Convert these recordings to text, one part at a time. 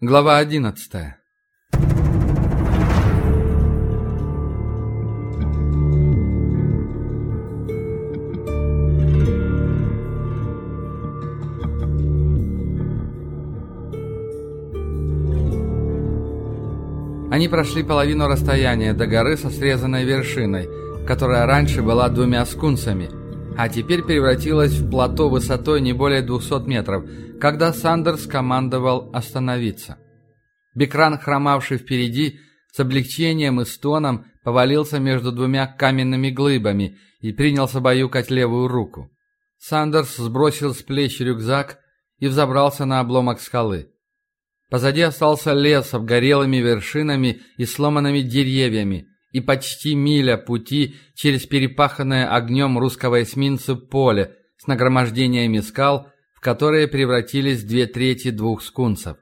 Глава одиннадцатая. Они прошли половину расстояния до горы со срезанной вершиной, которая раньше была двумя скунсами, а теперь превратилась в плато высотой не более 200 метров, когда Сандерс командовал остановиться. Бекран, хромавший впереди, с облегчением и стоном повалился между двумя каменными глыбами и принялся баюкать левую руку. Сандерс сбросил с плеч рюкзак и взобрался на обломок скалы. Позади остался лес с обгорелыми вершинами и сломанными деревьями, и почти миля пути через перепаханное огнем русского эсминца поле с нагромождениями скал, в которые превратились две трети двух скунсов.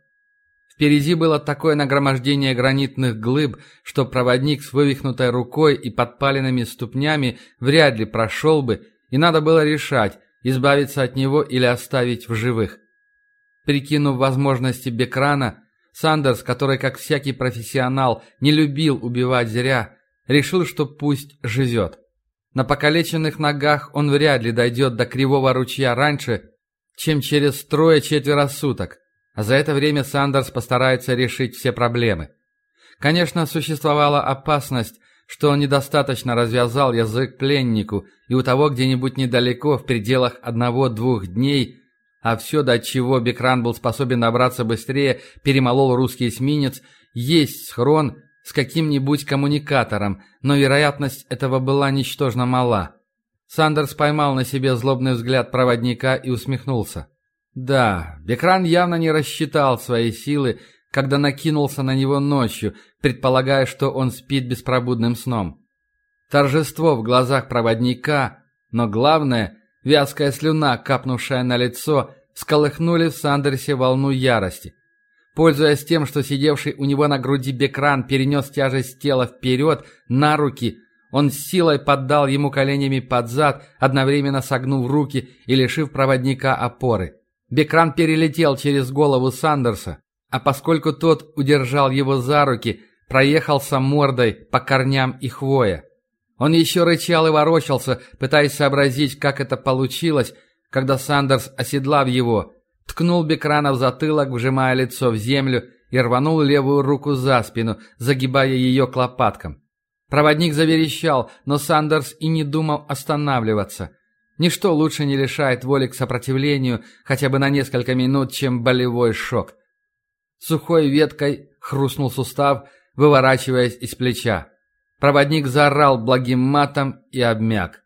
Впереди было такое нагромождение гранитных глыб, что проводник с вывихнутой рукой и подпаленными ступнями вряд ли прошел бы, и надо было решать, избавиться от него или оставить в живых. Прикинув возможности Бекрана, Сандерс, который, как всякий профессионал, не любил убивать зря, решил, что пусть живет. На покалеченных ногах он вряд ли дойдет до Кривого ручья раньше, чем через трое-четверо суток, а за это время Сандерс постарается решить все проблемы. Конечно, существовала опасность, что он недостаточно развязал язык пленнику, и у того где-нибудь недалеко, в пределах одного-двух дней – а все, до чего Бекран был способен набраться быстрее, перемолол русский эсминец, есть схрон с каким-нибудь коммуникатором, но вероятность этого была ничтожно мала. Сандерс поймал на себе злобный взгляд проводника и усмехнулся. Да, Бекран явно не рассчитал свои силы, когда накинулся на него ночью, предполагая, что он спит беспробудным сном. Торжество в глазах проводника, но главное — Вязкая слюна, капнувшая на лицо, всколыхнули в Сандерсе волну ярости. Пользуясь тем, что сидевший у него на груди Бекран перенес тяжесть тела вперед, на руки, он силой поддал ему коленями под зад, одновременно согнув руки и лишив проводника опоры. Бекран перелетел через голову Сандерса, а поскольку тот удержал его за руки, проехался мордой по корням и хвоя. Он еще рычал и ворочался, пытаясь сообразить, как это получилось, когда Сандерс, оседлав его, ткнул Бекрана в затылок, вжимая лицо в землю, и рванул левую руку за спину, загибая ее к лопаткам. Проводник заверещал, но Сандерс и не думал останавливаться. Ничто лучше не лишает воли к сопротивлению хотя бы на несколько минут, чем болевой шок. Сухой веткой хрустнул сустав, выворачиваясь из плеча. Проводник заорал благим матом и обмяк.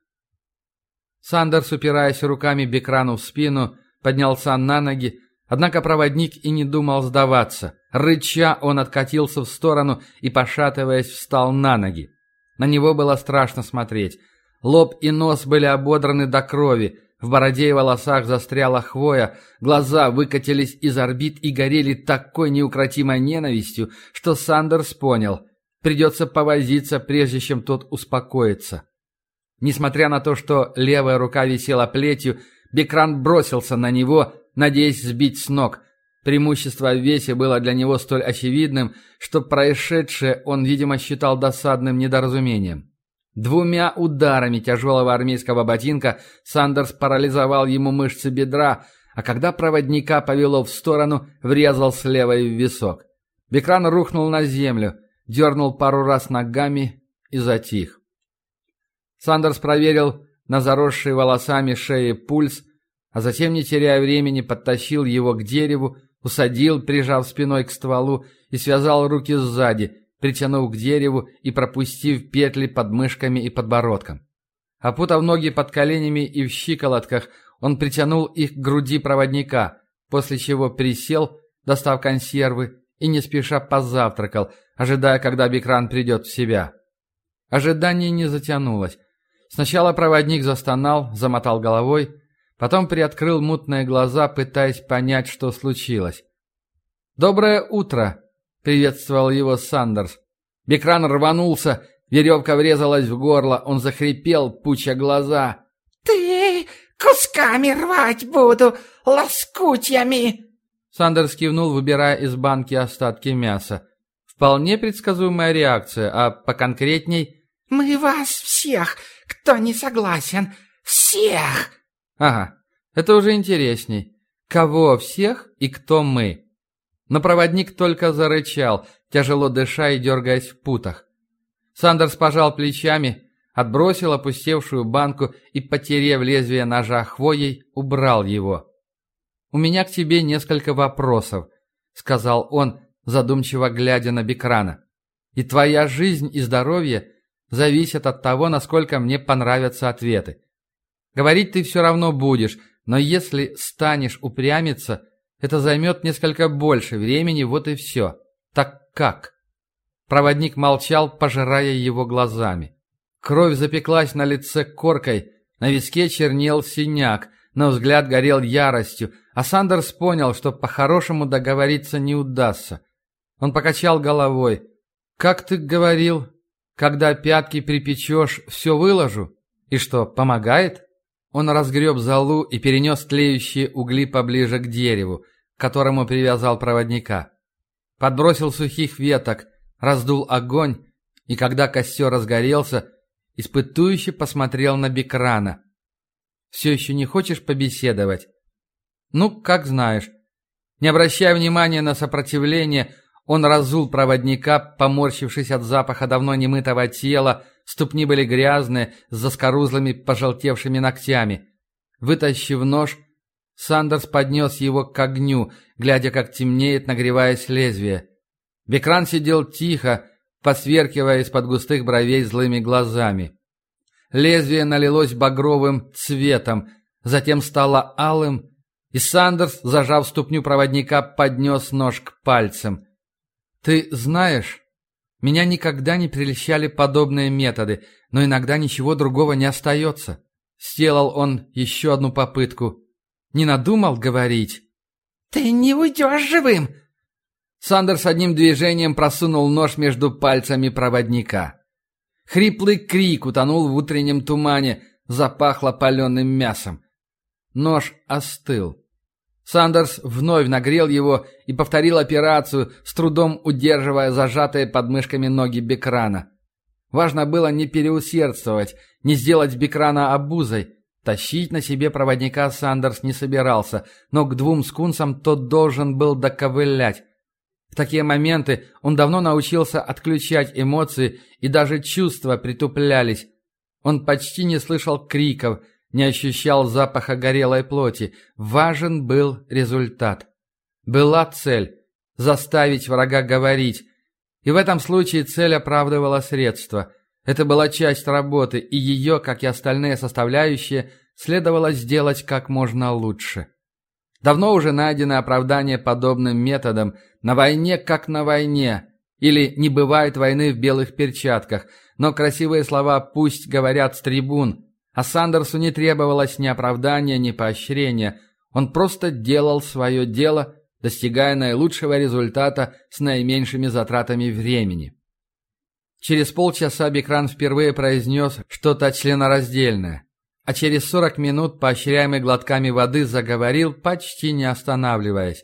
Сандерс, упираясь руками Бекрану в спину, поднялся на ноги, однако проводник и не думал сдаваться. Рыча он откатился в сторону и, пошатываясь, встал на ноги. На него было страшно смотреть. Лоб и нос были ободраны до крови, в бороде и волосах застряла хвоя, глаза выкатились из орбит и горели такой неукротимой ненавистью, что Сандерс понял — Придется повозиться, прежде чем тот успокоится. Несмотря на то, что левая рука висела плетью, Бекран бросился на него, надеясь сбить с ног. Преимущество в весе было для него столь очевидным, что происшедшее он, видимо, считал досадным недоразумением. Двумя ударами тяжелого армейского ботинка Сандерс парализовал ему мышцы бедра, а когда проводника повело в сторону, врезал с левой в висок. Бекран рухнул на землю дернул пару раз ногами и затих. Сандерс проверил на заросшей волосами шеи пульс, а затем, не теряя времени, подтащил его к дереву, усадил, прижав спиной к стволу, и связал руки сзади, притянув к дереву и пропустив петли под мышками и подбородком. Опутав ноги под коленями и в щиколотках, он притянул их к груди проводника, после чего присел, достав консервы, и не спеша позавтракал, ожидая, когда Бикран придет в себя. Ожидание не затянулось. Сначала проводник застонал, замотал головой, потом приоткрыл мутные глаза, пытаясь понять, что случилось. «Доброе утро!» — приветствовал его Сандерс. Бикран рванулся, веревка врезалась в горло, он захрипел, пуча глаза. «Ты кусками рвать буду, лоскутьями!» Сандерс кивнул, выбирая из банки остатки мяса. Вполне предсказуемая реакция, а поконкретней... «Мы вас всех, кто не согласен, всех!» Ага, это уже интересней. Кого всех и кто мы? Но проводник только зарычал, тяжело дыша и дергаясь в путах. Сандерс пожал плечами, отбросил опустевшую банку и, потерев лезвие ножа хвоей, убрал его. «У меня к тебе несколько вопросов», — сказал он, задумчиво глядя на Бекрана. «И твоя жизнь и здоровье зависят от того, насколько мне понравятся ответы. Говорить ты все равно будешь, но если станешь упрямиться, это займет несколько больше времени, вот и все. Так как?» Проводник молчал, пожирая его глазами. Кровь запеклась на лице коркой, на виске чернел синяк, но взгляд горел яростью, а Сандерс понял, что по-хорошему договориться не удастся. Он покачал головой. «Как ты говорил, когда пятки припечешь, все выложу? И что, помогает?» Он разгреб залу и перенес тлеющие угли поближе к дереву, к которому привязал проводника. Подбросил сухих веток, раздул огонь, и когда костер разгорелся, испытующе посмотрел на Бекрана. «Все еще не хочешь побеседовать?» «Ну, как знаешь». Не обращая внимания на сопротивление, он разул проводника, поморщившись от запаха давно немытого тела, ступни были грязные, с заскорузлыми пожелтевшими ногтями. Вытащив нож, Сандерс поднес его к огню, глядя, как темнеет, нагреваясь лезвие. Бекран сидел тихо, посверкивая из-под густых бровей злыми глазами. Лезвие налилось багровым цветом, затем стало алым, и Сандерс, зажав ступню проводника, поднес нож к пальцам. «Ты знаешь, меня никогда не прельщали подобные методы, но иногда ничего другого не остается». Сделал он еще одну попытку. «Не надумал говорить?» «Ты не уйдешь живым!» Сандерс одним движением просунул нож между пальцами проводника. Хриплый крик утонул в утреннем тумане, запахло паленым мясом. Нож остыл. Сандерс вновь нагрел его и повторил операцию, с трудом удерживая зажатые подмышками ноги Бекрана. Важно было не переусердствовать, не сделать Бекрана обузой. Тащить на себе проводника Сандерс не собирался, но к двум скунсам тот должен был доковылять. В такие моменты он давно научился отключать эмоции, и даже чувства притуплялись. Он почти не слышал криков, не ощущал запаха горелой плоти. Важен был результат. Была цель – заставить врага говорить. И в этом случае цель оправдывала средства. Это была часть работы, и ее, как и остальные составляющие, следовало сделать как можно лучше. Давно уже найдено оправдание подобным методам «на войне, как на войне» или «не бывает войны в белых перчатках», но красивые слова пусть говорят с трибун, а Сандерсу не требовалось ни оправдания, ни поощрения, он просто делал свое дело, достигая наилучшего результата с наименьшими затратами времени. Через полчаса Бикран впервые произнес что-то членораздельное а через сорок минут, поощряемый глотками воды, заговорил, почти не останавливаясь.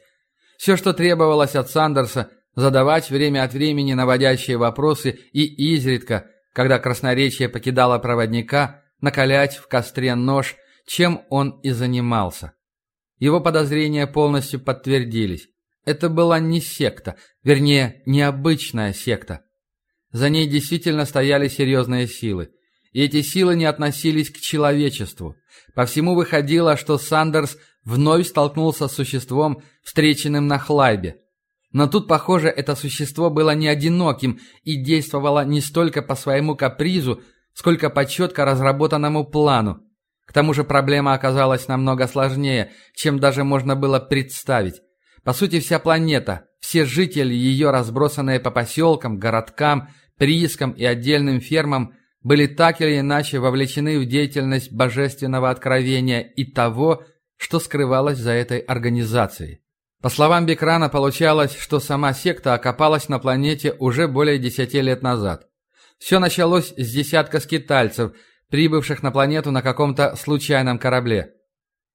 Все, что требовалось от Сандерса, задавать время от времени наводящие вопросы и изредка, когда красноречие покидало проводника, накалять в костре нож, чем он и занимался. Его подозрения полностью подтвердились. Это была не секта, вернее, необычная секта. За ней действительно стояли серьезные силы и эти силы не относились к человечеству. По всему выходило, что Сандерс вновь столкнулся с существом, встреченным на Хлайбе. Но тут, похоже, это существо было не одиноким и действовало не столько по своему капризу, сколько по четко разработанному плану. К тому же проблема оказалась намного сложнее, чем даже можно было представить. По сути, вся планета, все жители ее, разбросанные по поселкам, городкам, приискам и отдельным фермам – были так или иначе вовлечены в деятельность божественного откровения и того, что скрывалось за этой организацией. По словам Бекрана, получалось, что сама секта окопалась на планете уже более десяти лет назад. Все началось с десятка скитальцев, прибывших на планету на каком-то случайном корабле.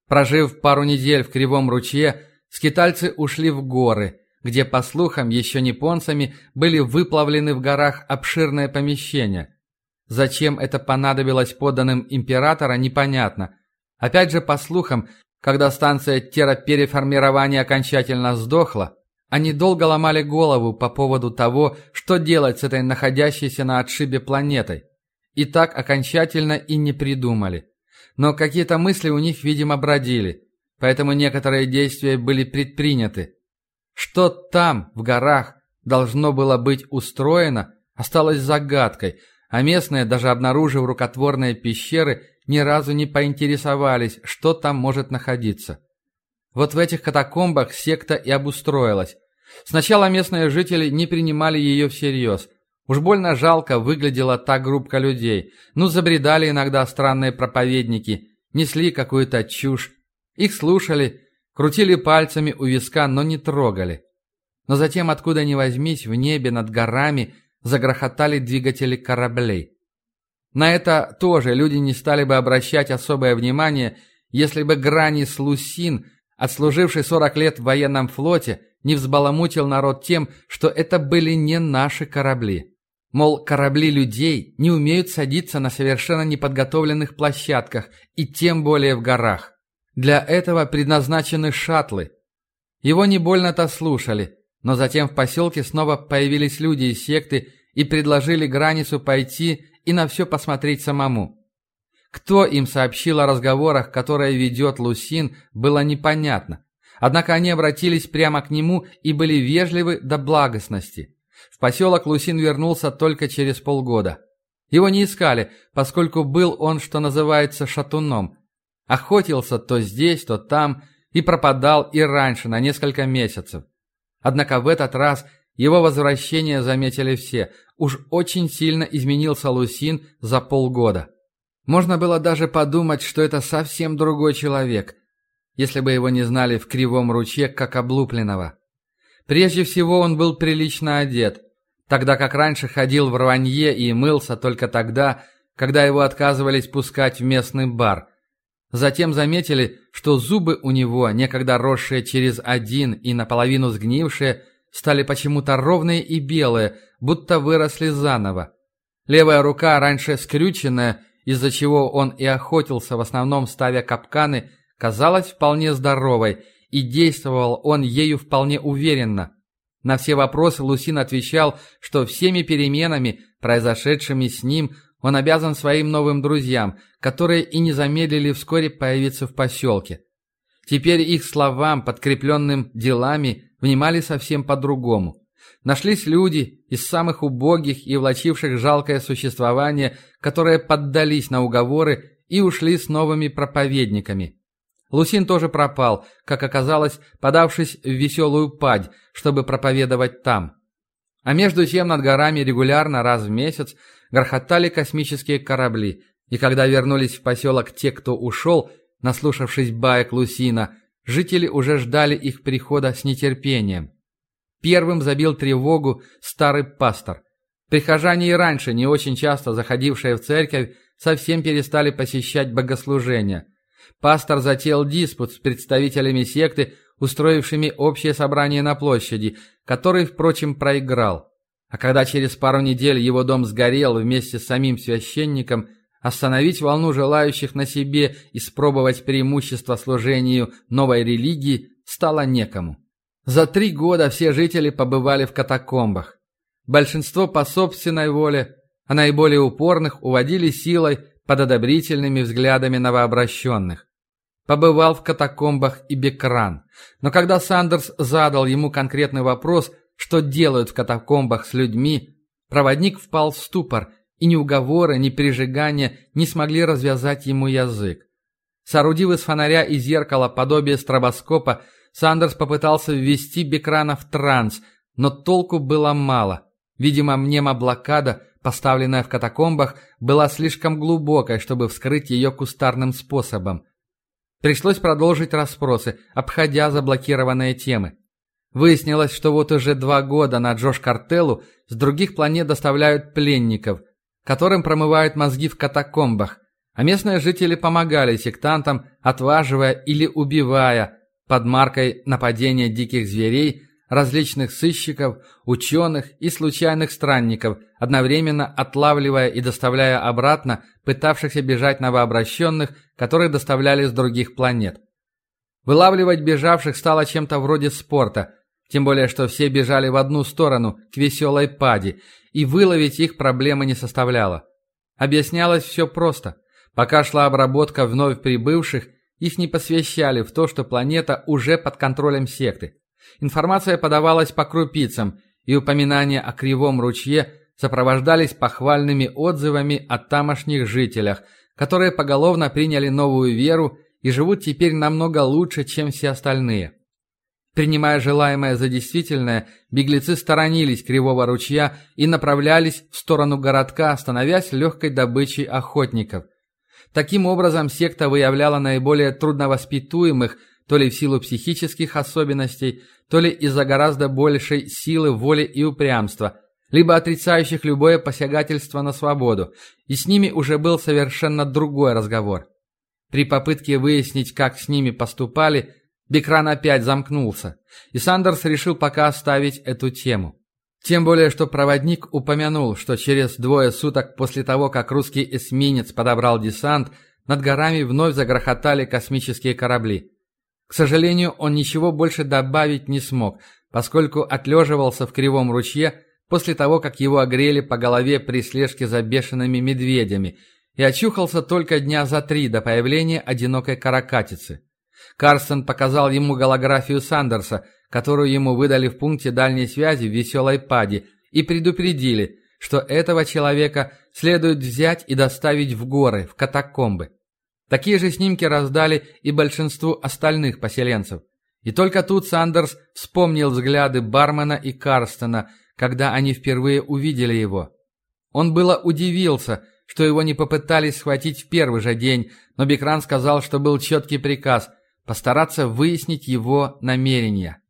Прожив пару недель в Кривом ручье, скитальцы ушли в горы, где, по слухам, еще японцами были выплавлены в горах обширные помещения. Зачем это понадобилось подданным императора, непонятно. Опять же, по слухам, когда станция террапереформирования окончательно сдохла, они долго ломали голову по поводу того, что делать с этой находящейся на отшибе планетой. И так окончательно и не придумали. Но какие-то мысли у них, видимо, бродили, поэтому некоторые действия были предприняты. Что там, в горах, должно было быть устроено, осталось загадкой, а местные, даже обнаружив рукотворные пещеры, ни разу не поинтересовались, что там может находиться. Вот в этих катакомбах секта и обустроилась. Сначала местные жители не принимали ее всерьез. Уж больно жалко выглядела та группка людей. Ну, забредали иногда странные проповедники, несли какую-то чушь. Их слушали, крутили пальцами у виска, но не трогали. Но затем, откуда ни возьмись, в небе над горами загрохотали двигатели кораблей. На это тоже люди не стали бы обращать особое внимание, если бы Гранис Лусин – отслуживший 40 лет в военном флоте, не взбаламутил народ тем, что это были не наши корабли. Мол, корабли людей не умеют садиться на совершенно неподготовленных площадках и тем более в горах. Для этого предназначены шаттлы. Его не больно-то слушали, но затем в поселке снова появились люди из секты и предложили Гранису пойти и на все посмотреть самому. Кто им сообщил о разговорах, которые ведет Лусин, было непонятно. Однако они обратились прямо к нему и были вежливы до благостности. В поселок Лусин вернулся только через полгода. Его не искали, поскольку был он, что называется, шатуном. Охотился то здесь, то там и пропадал и раньше на несколько месяцев. Однако в этот раз его возвращение заметили все. Уж очень сильно изменился Лусин за полгода. Можно было даже подумать, что это совсем другой человек, если бы его не знали в кривом ручье, как облупленного. Прежде всего он был прилично одет, тогда как раньше ходил в рванье и мылся только тогда, когда его отказывались пускать в местный бар. Затем заметили, что зубы у него, некогда росшие через один и наполовину сгнившие, стали почему-то ровные и белые, будто выросли заново. Левая рука, раньше скрюченная, из-за чего он и охотился в основном ставя капканы, казалась вполне здоровой, и действовал он ею вполне уверенно. На все вопросы Лусин отвечал, что всеми переменами, произошедшими с ним, он обязан своим новым друзьям, которые и не замедлили вскоре появиться в поселке. Теперь их словам, подкрепленным делами, внимали совсем по-другому. Нашлись люди из самых убогих и влачивших жалкое существование, которые поддались на уговоры и ушли с новыми проповедниками. Лусин тоже пропал, как оказалось, подавшись в веселую падь, чтобы проповедовать там. А между тем над горами регулярно раз в месяц грохотали космические корабли, и когда вернулись в поселок те, кто ушел, наслушавшись баек Лусина, жители уже ждали их прихода с нетерпением. Первым забил тревогу старый пастор. Прихожане и раньше, не очень часто заходившие в церковь, совсем перестали посещать богослужения. Пастор затеял диспут с представителями секты, устроившими общее собрание на площади, который, впрочем, проиграл. А когда через пару недель его дом сгорел вместе с самим священником, остановить волну желающих на себе испробовать преимущество служению новой религии стало некому. За три года все жители побывали в катакомбах. Большинство по собственной воле, а наиболее упорных уводили силой под одобрительными взглядами новообращенных. Побывал в катакомбах и Бекран. Но когда Сандерс задал ему конкретный вопрос, что делают в катакомбах с людьми, проводник впал в ступор, и ни уговоры, ни прижигания не смогли развязать ему язык. Соорудив из фонаря и зеркала подобие стробоскопа, Сандерс попытался ввести Бекрана в транс, но толку было мало. Видимо, мнемоблокада, поставленная в катакомбах, была слишком глубокой, чтобы вскрыть ее кустарным способом. Пришлось продолжить расспросы, обходя заблокированные темы. Выяснилось, что вот уже два года на Джош Картеллу с других планет доставляют пленников, которым промывают мозги в катакомбах, а местные жители помогали сектантам, отваживая или убивая, под маркой нападения диких зверей, различных сыщиков, ученых и случайных странников, одновременно отлавливая и доставляя обратно пытавшихся бежать новообращенных, которые доставляли с других планет. Вылавливать бежавших стало чем-то вроде спорта, тем более что все бежали в одну сторону, к веселой паде, и выловить их проблемы не составляло. Объяснялось все просто. Пока шла обработка вновь прибывших, их не посвящали в то, что планета уже под контролем секты. Информация подавалась по крупицам, и упоминания о кривом ручье сопровождались похвальными отзывами о тамошних жителях, которые поголовно приняли новую веру и живут теперь намного лучше, чем все остальные. Принимая желаемое за действительное, беглецы сторонились Кривого ручья и направлялись в сторону городка, становясь легкой добычей охотников. Таким образом, секта выявляла наиболее трудновоспитуемых, то ли в силу психических особенностей, то ли из-за гораздо большей силы воли и упрямства, либо отрицающих любое посягательство на свободу, и с ними уже был совершенно другой разговор. При попытке выяснить, как с ними поступали, Бекран опять замкнулся, и Сандерс решил пока оставить эту тему. Тем более, что проводник упомянул, что через двое суток после того, как русский эсминец подобрал десант, над горами вновь загрохотали космические корабли. К сожалению, он ничего больше добавить не смог, поскольку отлеживался в Кривом ручье после того, как его огрели по голове при слежке за бешеными медведями, и очухался только дня за три до появления одинокой каракатицы. Карсон показал ему голографию Сандерса, которую ему выдали в пункте дальней связи в Веселой Паде, и предупредили, что этого человека следует взять и доставить в горы, в катакомбы. Такие же снимки раздали и большинству остальных поселенцев. И только тут Сандерс вспомнил взгляды бармена и Карстена, когда они впервые увидели его. Он было удивился, что его не попытались схватить в первый же день, но Бекран сказал, что был четкий приказ постараться выяснить его намерения.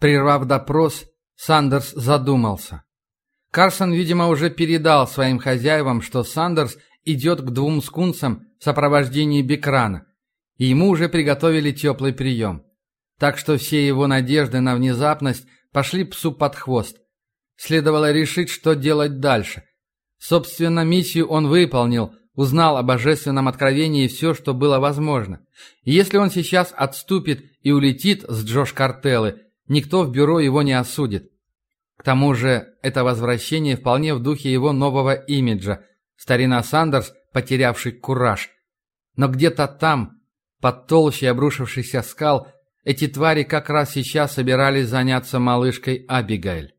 Прервав допрос, Сандерс задумался. Карсон, видимо, уже передал своим хозяевам, что Сандерс идет к двум скунсам в сопровождении Бекрана, и ему уже приготовили теплый прием. Так что все его надежды на внезапность пошли псу под хвост. Следовало решить, что делать дальше. Собственно, миссию он выполнил, узнал о божественном откровении все, что было возможно. И если он сейчас отступит и улетит с Джош Картеллы, никто в бюро его не осудит. К тому же, это возвращение вполне в духе его нового имиджа. Старина Сандерс, потерявший кураж. Но где-то там, под толщей обрушившихся скал, эти твари как раз сейчас собирались заняться малышкой Абигайль.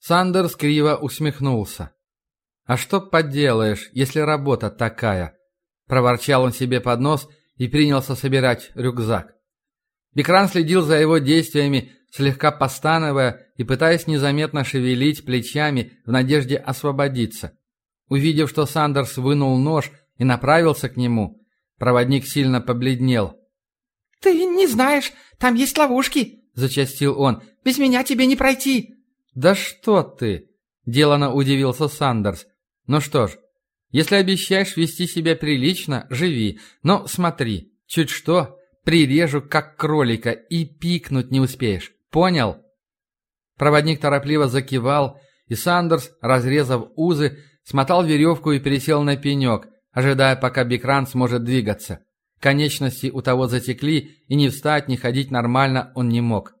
Сандерс криво усмехнулся. «А что поделаешь, если работа такая?» Проворчал он себе под нос и принялся собирать рюкзак. Бекран следил за его действиями, слегка постановая и пытаясь незаметно шевелить плечами в надежде освободиться. Увидев, что Сандерс вынул нож и направился к нему, проводник сильно побледнел. «Ты не знаешь, там есть ловушки!» – зачастил он. «Без меня тебе не пройти!» «Да что ты!» – делано удивился Сандерс. Ну что ж, если обещаешь вести себя прилично, живи, но смотри, чуть что, прирежу как кролика и пикнуть не успеешь. Понял? Проводник торопливо закивал, и Сандерс, разрезав узы, смотал веревку и пересел на пенек, ожидая, пока Бикран сможет двигаться. Конечности у того затекли, и ни встать, ни ходить нормально он не мог.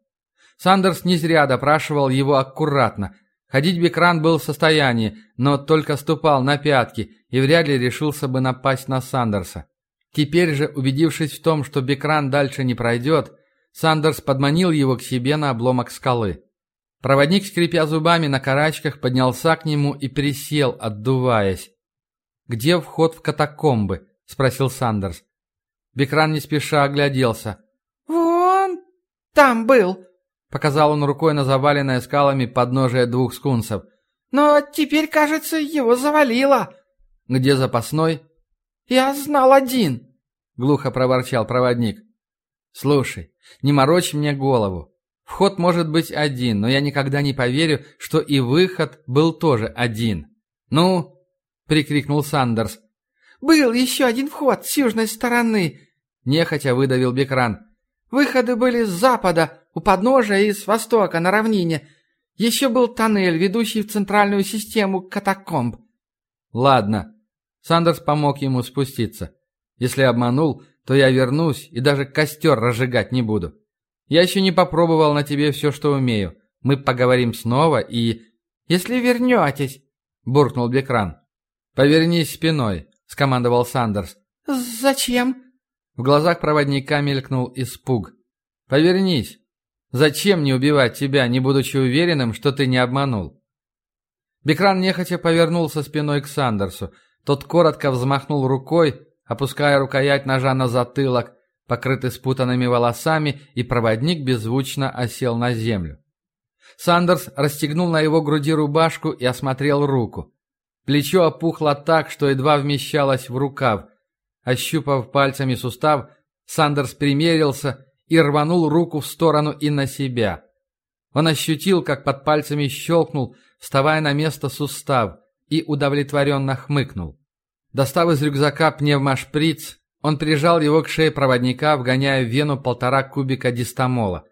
Сандерс не зря допрашивал его аккуратно, Ходить Бекран был в состоянии, но только ступал на пятки и вряд ли решился бы напасть на Сандерса. Теперь же, убедившись в том, что Бекран дальше не пройдет, Сандерс подманил его к себе на обломок скалы. Проводник, скрипя зубами на карачках, поднялся к нему и присел, отдуваясь. «Где вход в катакомбы?» — спросил Сандерс. Бекран не спеша огляделся. «Вон там был», Показал он рукой на заваленное скалами подножие двух скунсов. «Но теперь, кажется, его завалило». «Где запасной?» «Я знал один», — глухо проворчал проводник. «Слушай, не морочь мне голову. Вход может быть один, но я никогда не поверю, что и выход был тоже один. Ну?» — прикрикнул Сандерс. «Был еще один вход с южной стороны», — нехотя выдавил Бекран. Выходы были с запада, у подножия и с востока, на равнине. Еще был тоннель, ведущий в центральную систему катакомб». «Ладно». Сандерс помог ему спуститься. «Если обманул, то я вернусь и даже костер разжигать не буду. Я еще не попробовал на тебе все, что умею. Мы поговорим снова и...» «Если вернетесь», — буркнул Бекран. «Повернись спиной», — скомандовал Сандерс. «Зачем?» В глазах проводника мелькнул испуг. «Повернись. Зачем не убивать тебя, не будучи уверенным, что ты не обманул?» Бекран нехотя повернулся спиной к Сандерсу. Тот коротко взмахнул рукой, опуская рукоять ножа на затылок, покрытый спутанными волосами, и проводник беззвучно осел на землю. Сандерс расстегнул на его груди рубашку и осмотрел руку. Плечо опухло так, что едва вмещалось в рукав. Ощупав пальцами сустав, Сандерс примерился и рванул руку в сторону и на себя. Он ощутил, как под пальцами щелкнул, вставая на место сустав, и удовлетворенно хмыкнул. Достав из рюкзака пневмошприц, он прижал его к шее проводника, вгоняя в вену полтора кубика дистамола.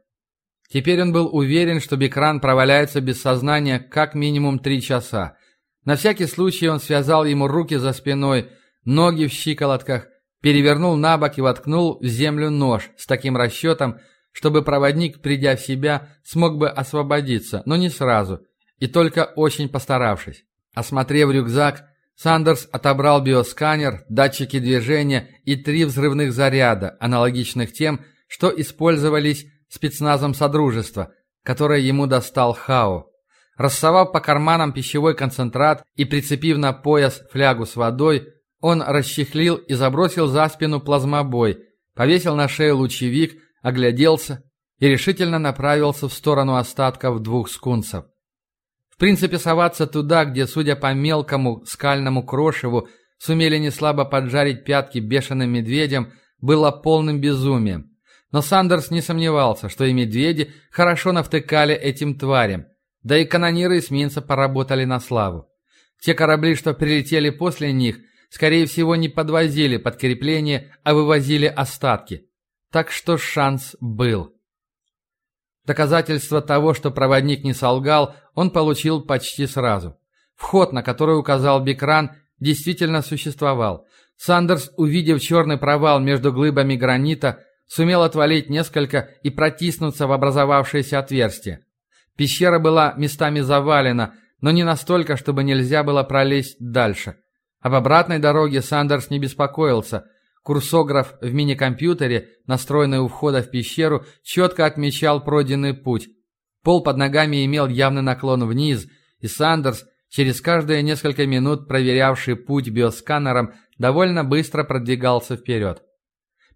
Теперь он был уверен, что Бекран проваляется без сознания как минимум три часа. На всякий случай он связал ему руки за спиной, ноги в щиколотках, перевернул на бок и воткнул в землю нож с таким расчетом, чтобы проводник, придя в себя, смог бы освободиться, но не сразу, и только очень постаравшись. Осмотрев рюкзак, Сандерс отобрал биосканер, датчики движения и три взрывных заряда, аналогичных тем, что использовались спецназом Содружества, которое ему достал Хао. Рассовав по карманам пищевой концентрат и прицепив на пояс флягу с водой, он расчехлил и забросил за спину плазмобой, повесил на шею лучевик, огляделся и решительно направился в сторону остатков двух скунсов. Принципе, соваться туда, где, судя по мелкому скальному крошеву, сумели неслабо поджарить пятки бешеным медведям, было полным безумием. Но Сандерс не сомневался, что и медведи хорошо навтыкали этим тварям, да и канониры эсминца поработали на славу. Те корабли, что прилетели после них, скорее всего, не подвозили подкрепление, а вывозили остатки. Так что шанс был. Доказательство того, что проводник не солгал, он получил почти сразу. Вход, на который указал Бикран, действительно существовал. Сандерс, увидев черный провал между глыбами гранита, сумел отвалить несколько и протиснуться в образовавшееся отверстие. Пещера была местами завалена, но не настолько, чтобы нельзя было пролезть дальше. Об обратной дороге Сандерс не беспокоился – Курсограф в мини-компьютере, настроенный у входа в пещеру, четко отмечал пройденный путь. Пол под ногами имел явный наклон вниз, и Сандерс, через каждые несколько минут проверявший путь биосканером, довольно быстро продвигался вперед.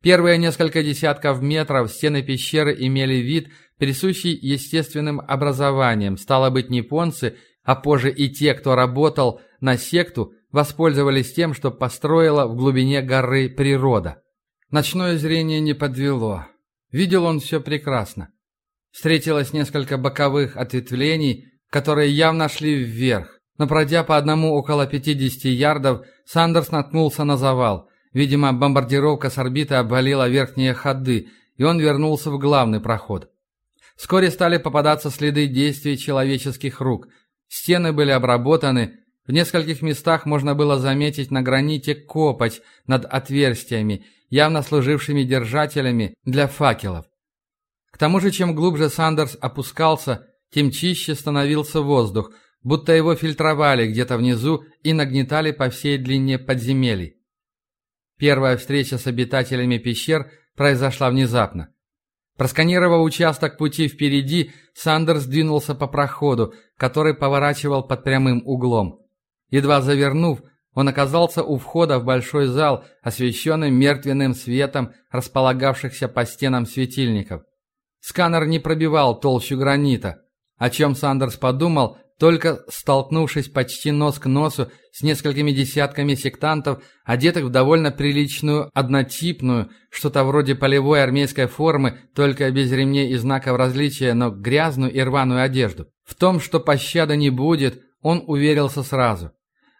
Первые несколько десятков метров стены пещеры имели вид, присущий естественным образованием, стало быть, японцы, а позже и те, кто работал на секту, воспользовались тем, что построила в глубине горы природа. Ночное зрение не подвело. Видел он все прекрасно. Встретилось несколько боковых ответвлений, которые явно шли вверх. Но пройдя по одному около 50 ярдов, Сандерс наткнулся на завал. Видимо, бомбардировка с орбиты обвалила верхние ходы, и он вернулся в главный проход. Вскоре стали попадаться следы действий человеческих рук. Стены были обработаны, в нескольких местах можно было заметить на граните копоть над отверстиями, явно служившими держателями для факелов. К тому же, чем глубже Сандерс опускался, тем чище становился воздух, будто его фильтровали где-то внизу и нагнетали по всей длине подземелий. Первая встреча с обитателями пещер произошла внезапно. Просканировав участок пути впереди, Сандерс двинулся по проходу, который поворачивал под прямым углом. Едва завернув, он оказался у входа в большой зал, освещенный мертвенным светом располагавшихся по стенам светильников. Сканер не пробивал толщу гранита, о чем Сандерс подумал, только столкнувшись почти нос к носу с несколькими десятками сектантов, одетых в довольно приличную, однотипную, что-то вроде полевой армейской формы, только без ремней и знаков различия, но грязную и рваную одежду. В том, что пощады не будет, он уверился сразу.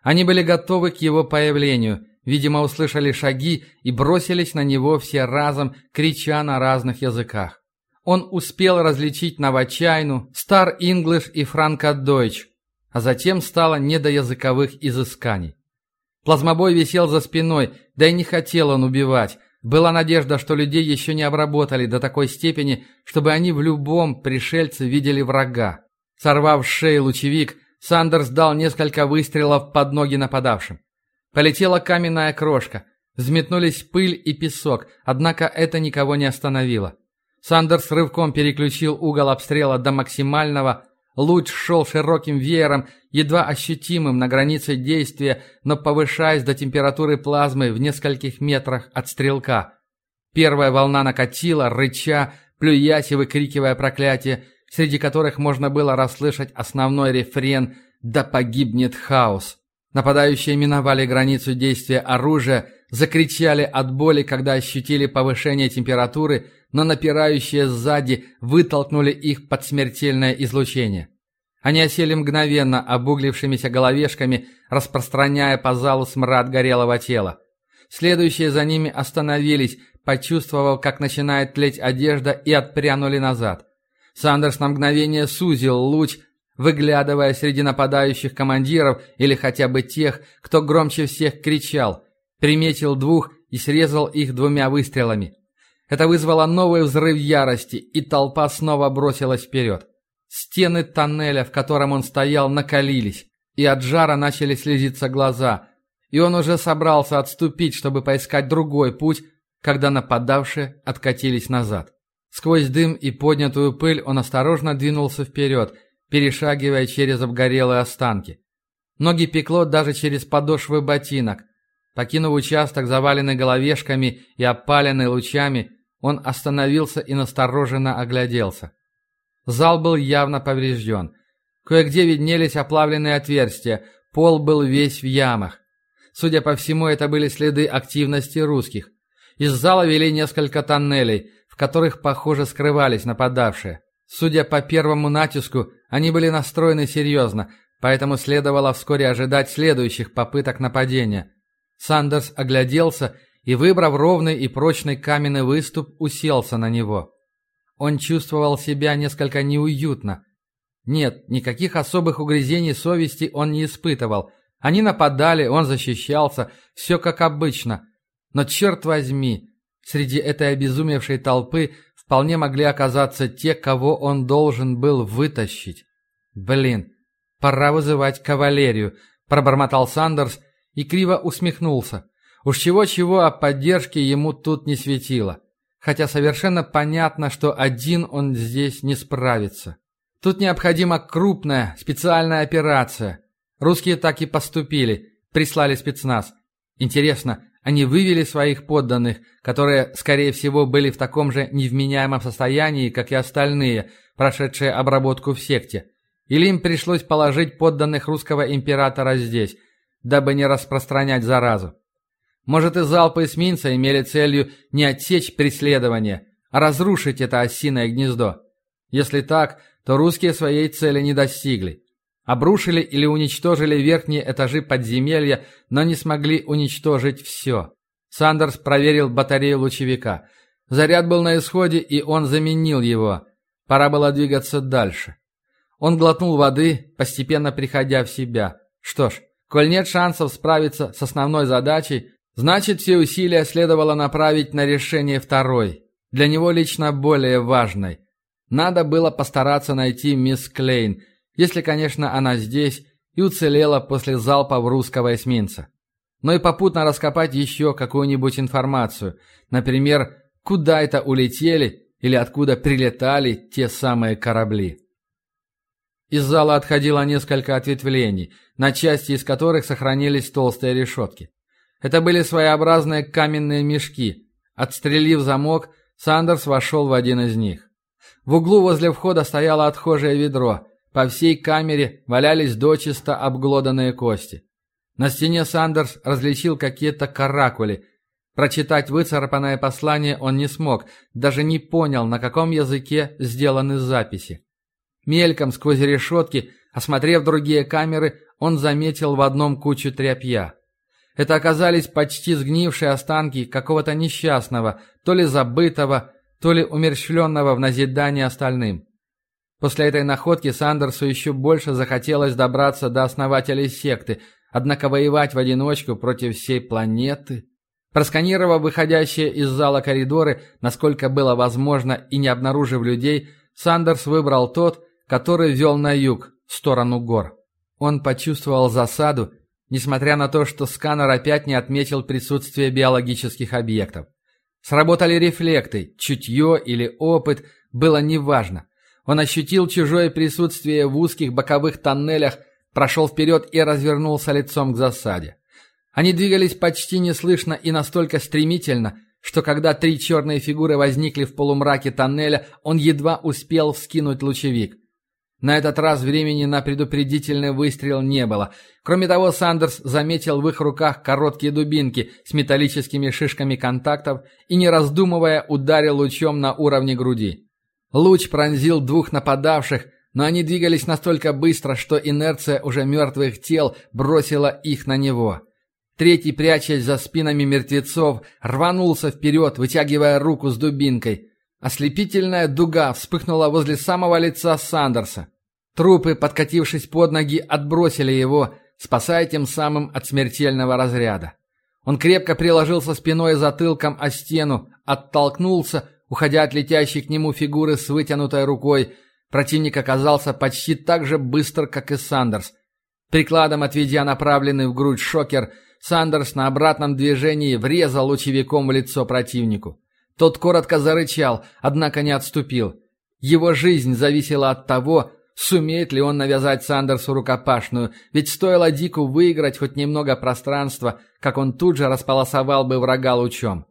Они были готовы к его появлению, Видимо, услышали шаги и бросились на него все разом, крича на разных языках. Он успел различить новочайну, Star English и Franco-Deutsch, а затем стало не до языковых изысканий. Плазмобой висел за спиной, да и не хотел он убивать. Была надежда, что людей еще не обработали до такой степени, чтобы они в любом пришельце видели врага. Сорвав с шеи лучевик, Сандерс дал несколько выстрелов под ноги нападавшим. Полетела каменная крошка. Взметнулись пыль и песок, однако это никого не остановило. Сандерс рывком переключил угол обстрела до максимального. Луч шел широким веером, едва ощутимым на границе действия, но повышаясь до температуры плазмы в нескольких метрах от стрелка. Первая волна накатила, рыча, плюясь и выкрикивая проклятие, среди которых можно было расслышать основной рефрен «Да погибнет хаос». Нападающие миновали границу действия оружия, закричали от боли, когда ощутили повышение температуры, но напирающие сзади вытолкнули их под смертельное излучение. Они осели мгновенно обуглившимися головешками, распространяя по залу смрад горелого тела. Следующие за ними остановились, почувствовав, как начинает тлеть одежда, и отпрянули назад. Сандерс на мгновение сузил луч, выглядывая среди нападающих командиров или хотя бы тех, кто громче всех кричал, приметил двух и срезал их двумя выстрелами. Это вызвало новый взрыв ярости, и толпа снова бросилась вперед. Стены тоннеля, в котором он стоял, накалились, и от жара начали слезиться глаза, и он уже собрался отступить, чтобы поискать другой путь, когда нападавшие откатились назад. Сквозь дым и поднятую пыль он осторожно двинулся вперед – перешагивая через обгорелые останки. Ноги пекло даже через подошвы ботинок. Покинув участок, заваленный головешками и опаленный лучами, он остановился и настороженно огляделся. Зал был явно поврежден. Кое-где виднелись оплавленные отверстия, пол был весь в ямах. Судя по всему, это были следы активности русских. Из зала вели несколько тоннелей, которых, похоже, скрывались нападавшие. Судя по первому натиску, они были настроены серьезно, поэтому следовало вскоре ожидать следующих попыток нападения. Сандерс огляделся и, выбрав ровный и прочный каменный выступ, уселся на него. Он чувствовал себя несколько неуютно. Нет, никаких особых угрызений совести он не испытывал. Они нападали, он защищался, все как обычно. Но черт возьми, среди этой обезумевшей толпы вполне могли оказаться те, кого он должен был вытащить. «Блин, пора вызывать кавалерию», – пробормотал Сандерс и криво усмехнулся. Уж чего-чего, а поддержки ему тут не светило. Хотя совершенно понятно, что один он здесь не справится. Тут необходима крупная, специальная операция. Русские так и поступили, прислали спецназ. Интересно, они вывели своих подданных, которые, скорее всего, были в таком же невменяемом состоянии, как и остальные, прошедшие обработку в секте. Или им пришлось положить подданных русского императора здесь, дабы не распространять заразу. Может и залпы эсминца имели целью не отсечь преследование, а разрушить это осиное гнездо. Если так, то русские своей цели не достигли. Обрушили или уничтожили верхние этажи подземелья, но не смогли уничтожить все. Сандерс проверил батарею лучевика. Заряд был на исходе, и он заменил его. Пора было двигаться дальше. Он глотнул воды, постепенно приходя в себя. Что ж, коль нет шансов справиться с основной задачей, значит все усилия следовало направить на решение второй, для него лично более важной. Надо было постараться найти мисс Клейн – если, конечно, она здесь и уцелела после залпа в русского эсминца. Но и попутно раскопать еще какую-нибудь информацию, например, куда это улетели или откуда прилетали те самые корабли. Из зала отходило несколько ответвлений, на части из которых сохранились толстые решетки. Это были своеобразные каменные мешки. Отстрелив замок, Сандерс вошел в один из них. В углу возле входа стояло отхожее ведро, по всей камере валялись дочисто обглоданные кости. На стене Сандерс различил какие-то каракули. Прочитать выцарапанное послание он не смог, даже не понял, на каком языке сделаны записи. Мельком сквозь решетки, осмотрев другие камеры, он заметил в одном кучу тряпья. Это оказались почти сгнившие останки какого-то несчастного, то ли забытого, то ли умерщвленного в назидание остальным. После этой находки Сандерсу еще больше захотелось добраться до основателей секты, однако воевать в одиночку против всей планеты... Просканировав выходящие из зала коридоры, насколько было возможно, и не обнаружив людей, Сандерс выбрал тот, который вел на юг, в сторону гор. Он почувствовал засаду, несмотря на то, что сканер опять не отметил присутствие биологических объектов. Сработали рефлекты, чутье или опыт, было неважно. Он ощутил чужое присутствие в узких боковых тоннелях, прошел вперед и развернулся лицом к засаде. Они двигались почти неслышно и настолько стремительно, что когда три черные фигуры возникли в полумраке тоннеля, он едва успел вскинуть лучевик. На этот раз времени на предупредительный выстрел не было. Кроме того, Сандерс заметил в их руках короткие дубинки с металлическими шишками контактов и, не раздумывая, ударил лучом на уровне груди. Луч пронзил двух нападавших, но они двигались настолько быстро, что инерция уже мертвых тел бросила их на него. Третий, прячась за спинами мертвецов, рванулся вперед, вытягивая руку с дубинкой. Ослепительная дуга вспыхнула возле самого лица Сандерса. Трупы, подкатившись под ноги, отбросили его, спасая тем самым от смертельного разряда. Он крепко приложился спиной и затылком о стену, оттолкнулся, уходя от летящей к нему фигуры с вытянутой рукой. Противник оказался почти так же быстр, как и Сандерс. Прикладом отведя направленный в грудь шокер – Сандерс на обратном движении врезал лучевиком в лицо противнику. Тот коротко зарычал, однако не отступил. Его жизнь зависела от того, сумеет ли он навязать Сандерсу рукопашную, ведь стоило Дику выиграть хоть немного пространства, как он тут же располосовал бы врага лучом.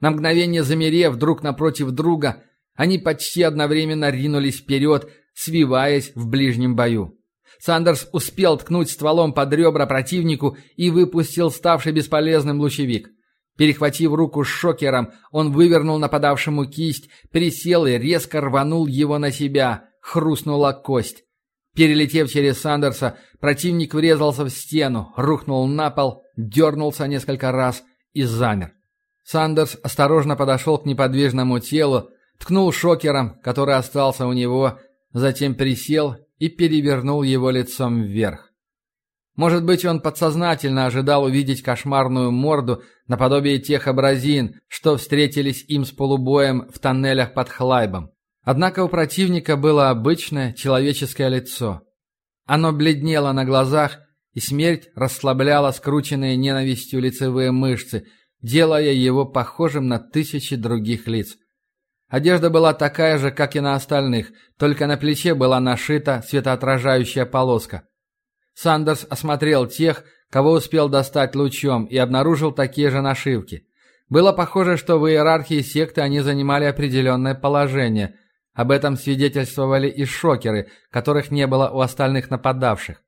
На мгновение замерев друг напротив друга, они почти одновременно ринулись вперед, свиваясь в ближнем бою. Сандерс успел ткнуть стволом под ребра противнику и выпустил ставший бесполезным лучевик. Перехватив руку с шокером, он вывернул нападавшему кисть, присел и резко рванул его на себя. Хрустнула кость. Перелетев через Сандерса, противник врезался в стену, рухнул на пол, дернулся несколько раз и замер. Сандерс осторожно подошел к неподвижному телу, ткнул шокером, который остался у него, затем присел и перевернул его лицом вверх. Может быть, он подсознательно ожидал увидеть кошмарную морду наподобие тех абразин, что встретились им с полубоем в тоннелях под Хлайбом. Однако у противника было обычное человеческое лицо. Оно бледнело на глазах, и смерть расслабляла скрученные ненавистью лицевые мышцы, делая его похожим на тысячи других лиц. Одежда была такая же, как и на остальных, только на плече была нашита светоотражающая полоска. Сандерс осмотрел тех, кого успел достать лучом, и обнаружил такие же нашивки. Было похоже, что в иерархии секты они занимали определенное положение. Об этом свидетельствовали и шокеры, которых не было у остальных нападавших.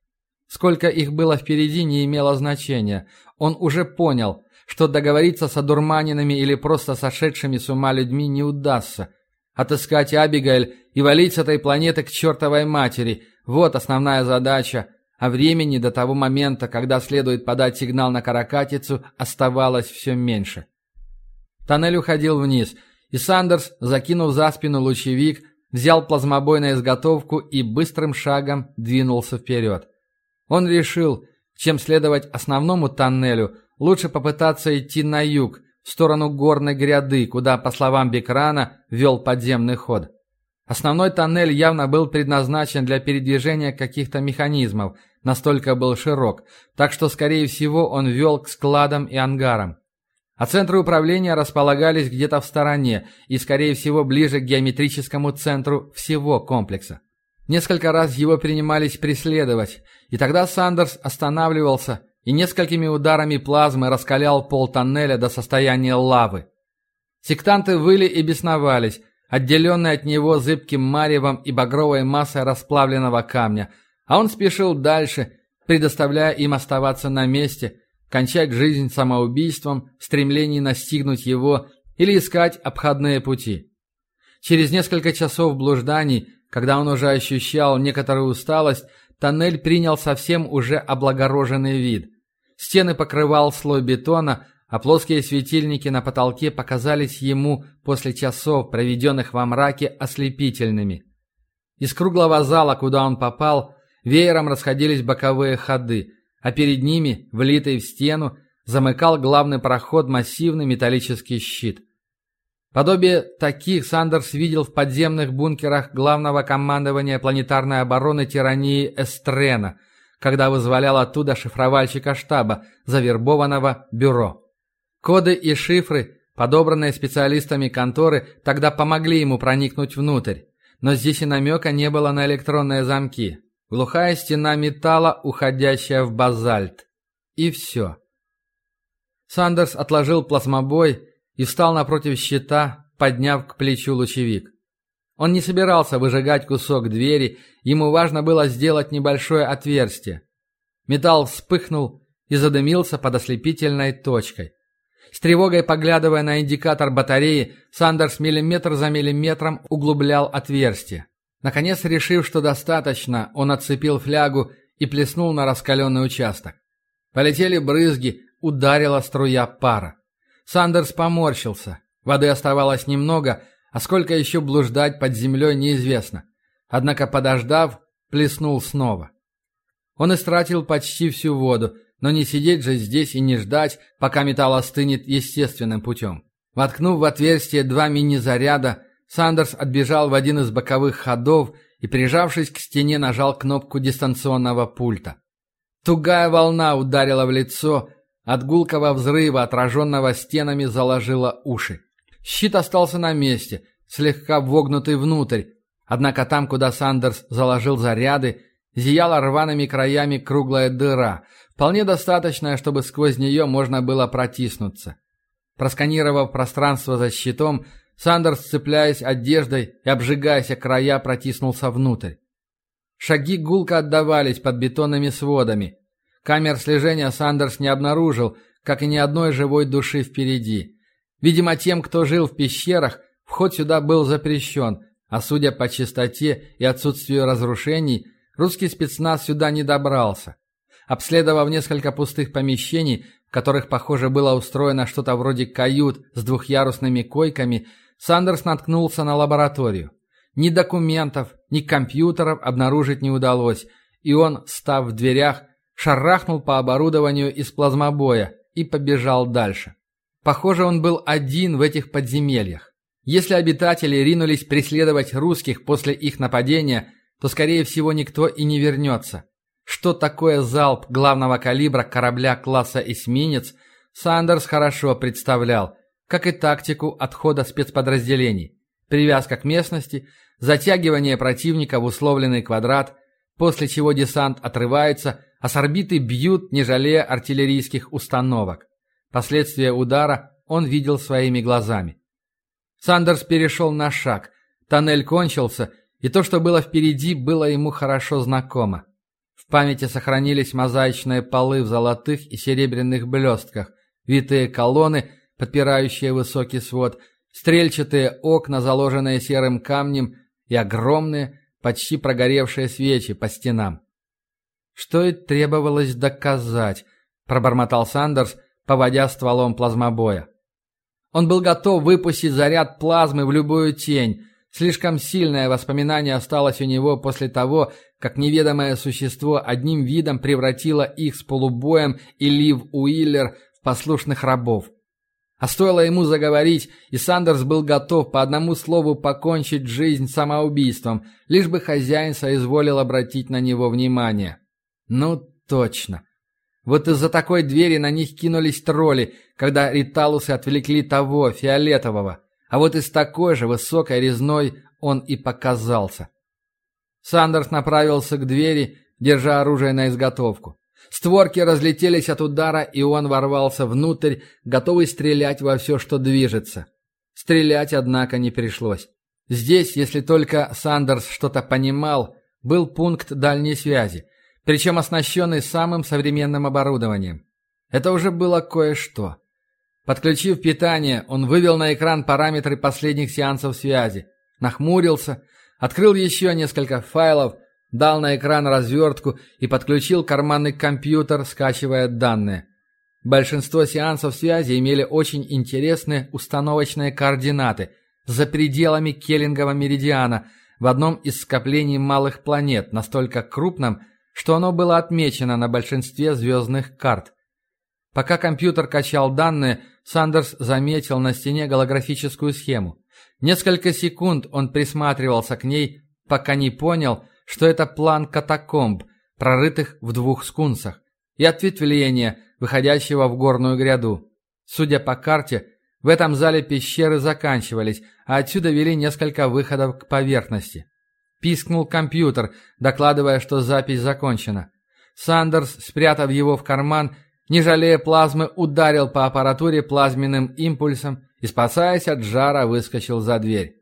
Сколько их было впереди, не имело значения. Он уже понял, что договориться с одурманенными или просто сошедшими с ума людьми не удастся. Отыскать Абигайль и валить с этой планеты к чертовой матери – вот основная задача, а времени до того момента, когда следует подать сигнал на каракатицу, оставалось все меньше. Тоннель уходил вниз, и Сандерс, закинув за спину лучевик, взял плазмобой на изготовку и быстрым шагом двинулся вперед. Он решил, чем следовать основному тоннелю – Лучше попытаться идти на юг, в сторону горной гряды, куда, по словам Бекрана, вел подземный ход. Основной тоннель явно был предназначен для передвижения каких-то механизмов, настолько был широк, так что, скорее всего, он вел к складам и ангарам. А центры управления располагались где-то в стороне и, скорее всего, ближе к геометрическому центру всего комплекса. Несколько раз его принимались преследовать, и тогда Сандерс останавливался и несколькими ударами плазмы раскалял пол тоннеля до состояния лавы. Сектанты выли и бесновались, отделенные от него зыбким маревом и багровой массой расплавленного камня, а он спешил дальше, предоставляя им оставаться на месте, кончать жизнь самоубийством стремлении настигнуть его или искать обходные пути. Через несколько часов блужданий, когда он уже ощущал некоторую усталость, тоннель принял совсем уже облагороженный вид. Стены покрывал слой бетона, а плоские светильники на потолке показались ему после часов, проведенных во мраке, ослепительными. Из круглого зала, куда он попал, веером расходились боковые ходы, а перед ними, влитый в стену, замыкал главный проход массивный металлический щит. Подобие таких Сандерс видел в подземных бункерах главного командования планетарной обороны тирании Эстрена, когда вызволял оттуда шифровальщика штаба, завербованного бюро. Коды и шифры, подобранные специалистами конторы, тогда помогли ему проникнуть внутрь, но здесь и намека не было на электронные замки. Глухая стена металла, уходящая в базальт. И все. Сандерс отложил плазмобой и встал напротив щита, подняв к плечу лучевик. Он не собирался выжигать кусок двери, ему важно было сделать небольшое отверстие. Металл вспыхнул и задымился под ослепительной точкой. С тревогой поглядывая на индикатор батареи, Сандерс миллиметр за миллиметром углублял отверстие. Наконец, решив, что достаточно, он отцепил флягу и плеснул на раскаленный участок. Полетели брызги, ударила струя пара. Сандерс поморщился. Воды оставалось немного, а сколько еще блуждать под землей неизвестно. Однако, подождав, плеснул снова. Он истратил почти всю воду, но не сидеть же здесь и не ждать, пока металл остынет естественным путем. Воткнув в отверстие два мини-заряда, Сандерс отбежал в один из боковых ходов и, прижавшись к стене, нажал кнопку дистанционного пульта. Тугая волна ударила в лицо, от гулкого взрыва, отраженного стенами, заложило уши. Щит остался на месте, слегка вогнутый внутрь, однако там, куда Сандерс заложил заряды, зияла рваными краями круглая дыра, вполне достаточная, чтобы сквозь нее можно было протиснуться. Просканировав пространство за щитом, Сандерс, цепляясь одеждой и обжигаясь о края, протиснулся внутрь. Шаги гулко отдавались под бетонными сводами. Камер слежения Сандерс не обнаружил, как и ни одной живой души впереди. Видимо, тем, кто жил в пещерах, вход сюда был запрещен, а судя по чистоте и отсутствию разрушений, русский спецназ сюда не добрался. Обследовав несколько пустых помещений, в которых, похоже, было устроено что-то вроде кают с двухъярусными койками, Сандерс наткнулся на лабораторию. Ни документов, ни компьютеров обнаружить не удалось, и он, став в дверях, шарахнул по оборудованию из плазмобоя и побежал дальше. Похоже, он был один в этих подземельях. Если обитатели ринулись преследовать русских после их нападения, то, скорее всего, никто и не вернется. Что такое залп главного калибра корабля класса «Эсминец» Сандерс хорошо представлял, как и тактику отхода спецподразделений. Привязка к местности, затягивание противника в условленный квадрат, после чего десант отрывается – а с орбиты бьют, не жалея артиллерийских установок. Последствия удара он видел своими глазами. Сандерс перешел на шаг. Тоннель кончился, и то, что было впереди, было ему хорошо знакомо. В памяти сохранились мозаичные полы в золотых и серебряных блестках, витые колонны, подпирающие высокий свод, стрельчатые окна, заложенные серым камнем, и огромные, почти прогоревшие свечи по стенам. Что и требовалось доказать, пробормотал Сандерс, поводя стволом плазмобоя. Он был готов выпустить заряд плазмы в любую тень. Слишком сильное воспоминание осталось у него после того, как неведомое существо одним видом превратило их с полубоем и Лив Уиллер в послушных рабов. А стоило ему заговорить, и Сандерс был готов по одному слову покончить жизнь самоубийством, лишь бы хозяин соизволил обратить на него внимание. Ну, точно. Вот из-за такой двери на них кинулись тролли, когда риталусы отвлекли того, фиолетового. А вот из такой же высокой резной он и показался. Сандерс направился к двери, держа оружие на изготовку. Створки разлетелись от удара, и он ворвался внутрь, готовый стрелять во все, что движется. Стрелять, однако, не пришлось. Здесь, если только Сандерс что-то понимал, был пункт дальней связи, причем оснащенный самым современным оборудованием. Это уже было кое-что. Подключив питание, он вывел на экран параметры последних сеансов связи, нахмурился, открыл еще несколько файлов, дал на экран развертку и подключил карманный компьютер, скачивая данные. Большинство сеансов связи имели очень интересные установочные координаты за пределами Келлингова меридиана в одном из скоплений малых планет, настолько крупном, что оно было отмечено на большинстве звездных карт. Пока компьютер качал данные, Сандерс заметил на стене голографическую схему. Несколько секунд он присматривался к ней, пока не понял, что это план катакомб, прорытых в двух скунсах, и ответвления, выходящего в горную гряду. Судя по карте, в этом зале пещеры заканчивались, а отсюда вели несколько выходов к поверхности. Пискнул компьютер, докладывая, что запись закончена. Сандерс, спрятав его в карман, не жалея плазмы, ударил по аппаратуре плазменным импульсом и, спасаясь от жара, выскочил за дверь.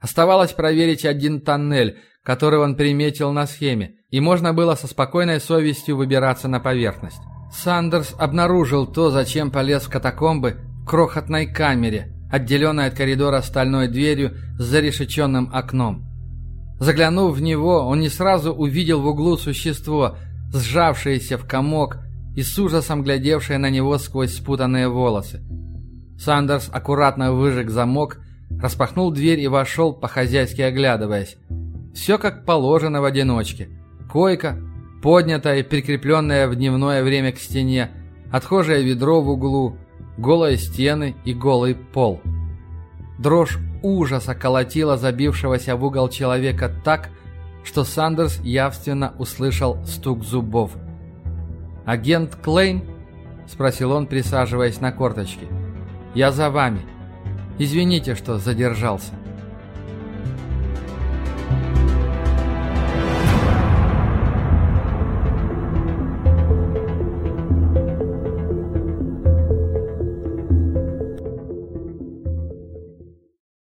Оставалось проверить один тоннель, который он приметил на схеме, и можно было со спокойной совестью выбираться на поверхность. Сандерс обнаружил то, зачем полез в катакомбы в крохотной камере, отделенной от коридора стальной дверью с зарешеченным окном. Заглянув в него, он не сразу увидел в углу существо, сжавшееся в комок и с ужасом глядевшее на него сквозь спутанные волосы. Сандерс аккуратно выжег замок, распахнул дверь и вошел, по-хозяйски оглядываясь. Все как положено в одиночке. Койка, поднятая и прикрепленная в дневное время к стене, отхожее ведро в углу, голые стены и голый пол. Дрожь ужаса колотила забившегося в угол человека так, что Сандерс явственно услышал стук зубов. «Агент Клейн?» – спросил он, присаживаясь на корточки. «Я за вами. Извините, что задержался».